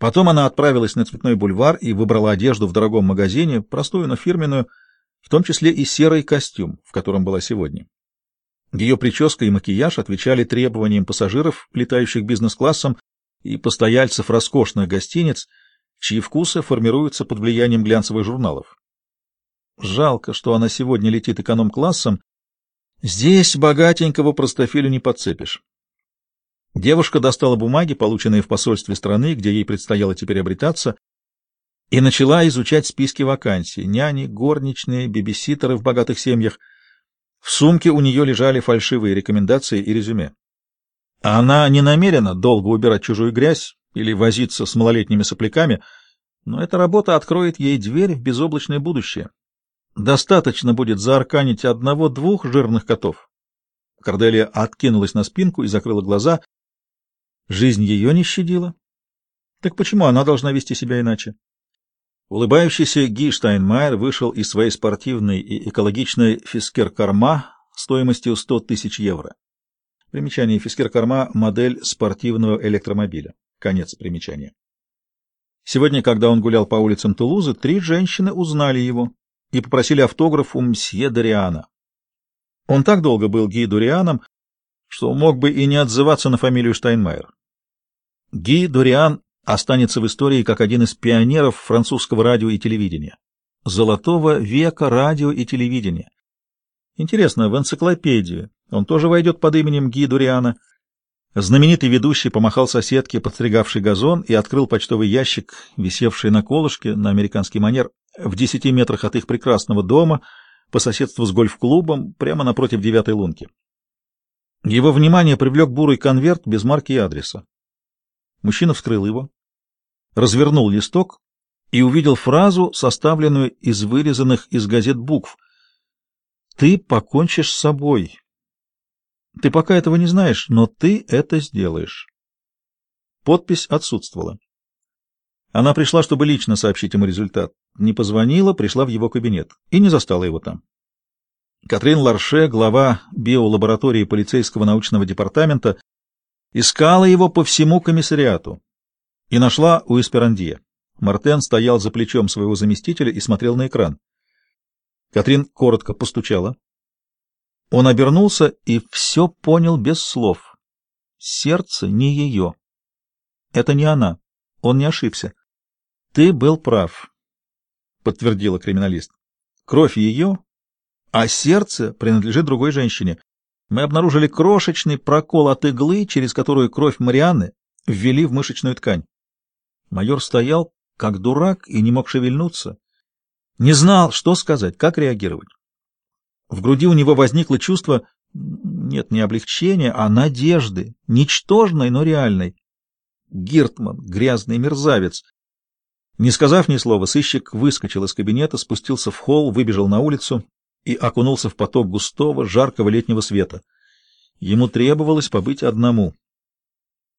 Потом она отправилась на Цветной бульвар и выбрала одежду в дорогом магазине, простую, но фирменную, в том числе и серый костюм, в котором была сегодня. Ее прическа и макияж отвечали требованиям пассажиров, летающих бизнес-классом, и постояльцев роскошных гостиниц, чьи вкусы формируются под влиянием глянцевых журналов. Жалко, что она сегодня летит эконом-классом. Здесь богатенького простофилю не подцепишь. Девушка достала бумаги, полученные в посольстве страны, где ей предстояло теперь обретаться, и начала изучать списки вакансий — няни, горничные, бибиситеры в богатых семьях. В сумке у нее лежали фальшивые рекомендации и резюме. Она не намерена долго убирать чужую грязь или возиться с малолетними сопляками, но эта работа откроет ей дверь в безоблачное будущее. Достаточно будет заарканить одного-двух жирных котов. Корделия откинулась на спинку и закрыла глаза. Жизнь ее не щадила. Так почему она должна вести себя иначе? Улыбающийся Ги Штайнмайер вышел из своей спортивной и экологичной фискер-корма стоимостью 100 тысяч евро. Примечание фискер-корма — модель спортивного электромобиля. Конец примечания. Сегодня, когда он гулял по улицам Тулузы, три женщины узнали его и попросили автограф у мсье Дориана. Он так долго был Ги Дорианом, что мог бы и не отзываться на фамилию Штайнмайер. Ги Дориан останется в истории как один из пионеров французского радио и телевидения. Золотого века радио и телевидения. Интересно, в энциклопедию он тоже войдет под именем Ги Дуриана. Знаменитый ведущий помахал соседке, подстригавшей газон, и открыл почтовый ящик, висевший на колышке на американский манер, в десяти метрах от их прекрасного дома, по соседству с гольф-клубом, прямо напротив девятой лунки. Его внимание привлек бурый конверт без марки и адреса. Мужчина вскрыл его, развернул листок и увидел фразу, составленную из вырезанных из газет букв. «Ты покончишь с собой. Ты пока этого не знаешь, но ты это сделаешь». Подпись отсутствовала. Она пришла, чтобы лично сообщить ему результат. Не позвонила, пришла в его кабинет и не застала его там. Катрин Ларше, глава биолаборатории полицейского научного департамента, искала его по всему комиссариату и нашла у Эсперандье. Мартен стоял за плечом своего заместителя и смотрел на экран. Катрин коротко постучала. Он обернулся и все понял без слов. Сердце не ее. Это не она. Он не ошибся. Ты был прав, подтвердила криминалист. Кровь ее, а сердце принадлежит другой женщине. Мы обнаружили крошечный прокол от иглы, через которую кровь Марианны ввели в мышечную ткань. Майор стоял, как дурак, и не мог шевельнуться. Не знал, что сказать, как реагировать. В груди у него возникло чувство, нет, не облегчения, а надежды, ничтожной, но реальной. Гиртман, грязный мерзавец. Не сказав ни слова, сыщик выскочил из кабинета, спустился в холл, выбежал на улицу и окунулся в поток густого, жаркого летнего света. Ему требовалось побыть одному.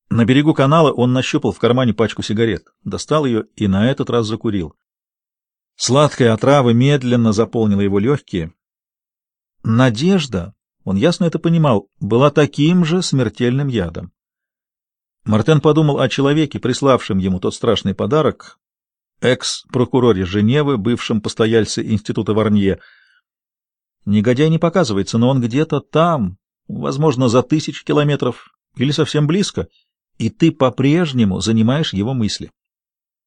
На берегу канала он нащупал в кармане пачку сигарет, достал ее и на этот раз закурил. Сладкая отрава медленно заполнила его легкие. Надежда, он ясно это понимал, была таким же смертельным ядом. Мартен подумал о человеке, приславшем ему тот страшный подарок, экс-прокуроре Женевы, бывшем постояльце института Варнье. Негодяй не показывается, но он где-то там, возможно, за тысячи километров или совсем близко, и ты по-прежнему занимаешь его мысли.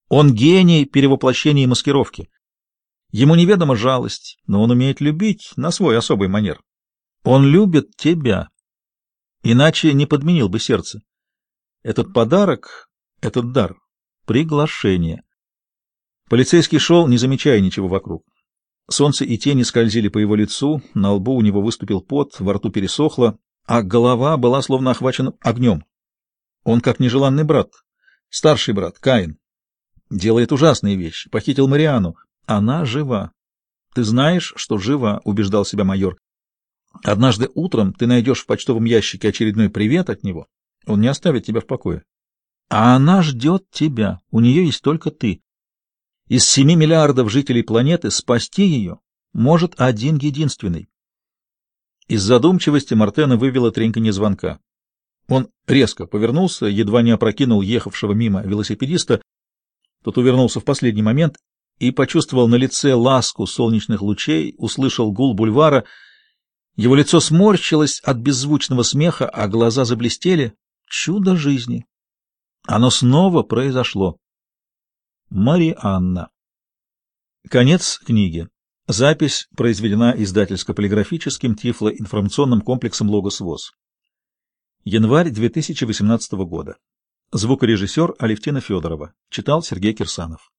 Он гений перевоплощения и маскировки. Ему неведома жалость, но он умеет любить на свой особый манер. Он любит тебя, иначе не подменил бы сердце. Этот подарок, этот дар — приглашение. Полицейский шел, не замечая ничего вокруг. Солнце и тени скользили по его лицу, на лбу у него выступил пот, во рту пересохло, а голова была словно охвачена огнем. Он как нежеланный брат, старший брат, Каин. Делает ужасные вещи, похитил Мариану. Она жива. Ты знаешь, что жива, убеждал себя майор. Однажды утром ты найдешь в почтовом ящике очередной привет от него. Он не оставит тебя в покое. А она ждет тебя. У нее есть только ты. Из семи миллиардов жителей планеты спасти ее может один единственный. Из задумчивости Мартена вывела треньканье звонка. Он резко повернулся, едва не опрокинул ехавшего мимо велосипедиста Тот увернулся в последний момент и почувствовал на лице ласку солнечных лучей, услышал гул бульвара. Его лицо сморщилось от беззвучного смеха, а глаза заблестели. Чудо жизни! Оно снова произошло. Марианна. Конец книги. Запись произведена издательско-полиграфическим тифлоинформационным комплексом «Логос ВОЗ». Январь 2018 года. Звукорежиссер Алевтина Федорова. Читал Сергей Кирсанов.